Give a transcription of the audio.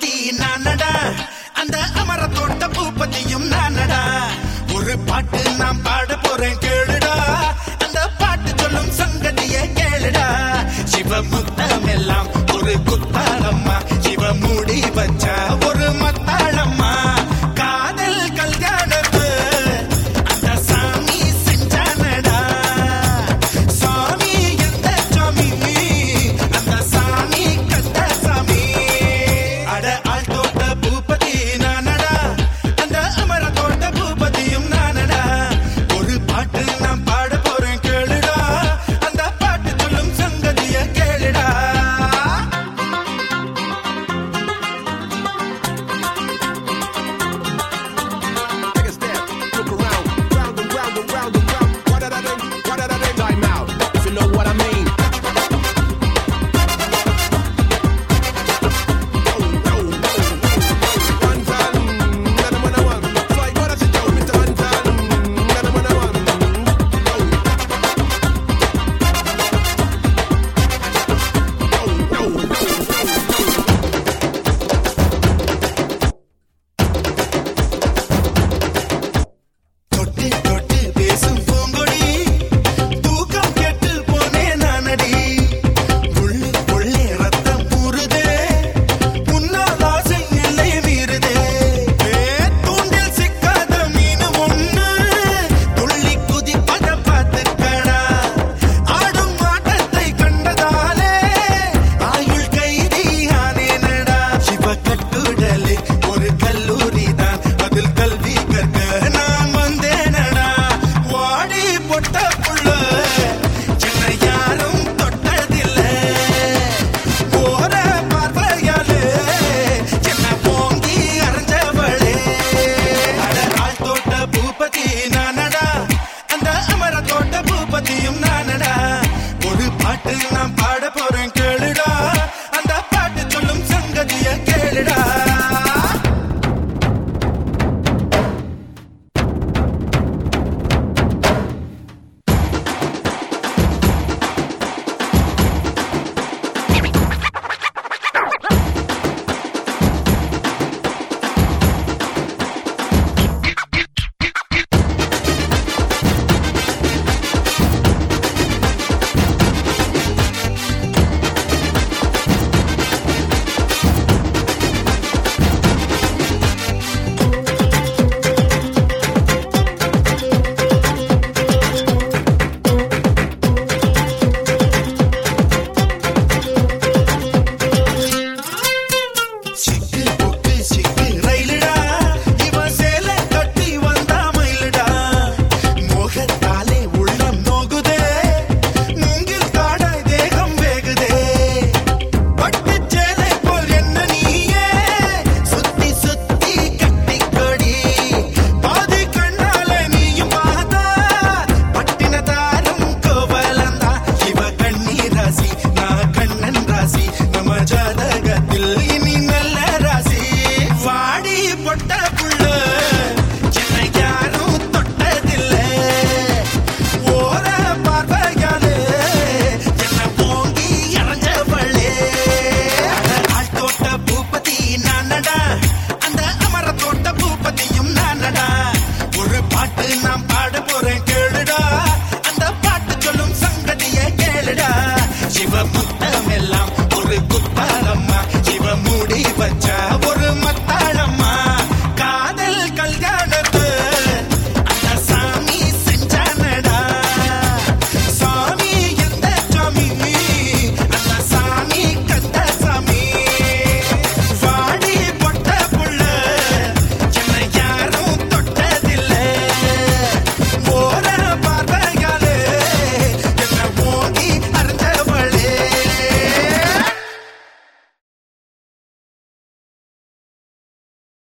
பூபதி நானடா. அந்த அமர தோட்ட பூபதியும் நானடா. ஒரு பாட்டு நான் பாட போறேன் கேளுடா. அந்த பாட்டு சொல்லும் சங்கதிய கேளுடா. சிவமுக்கு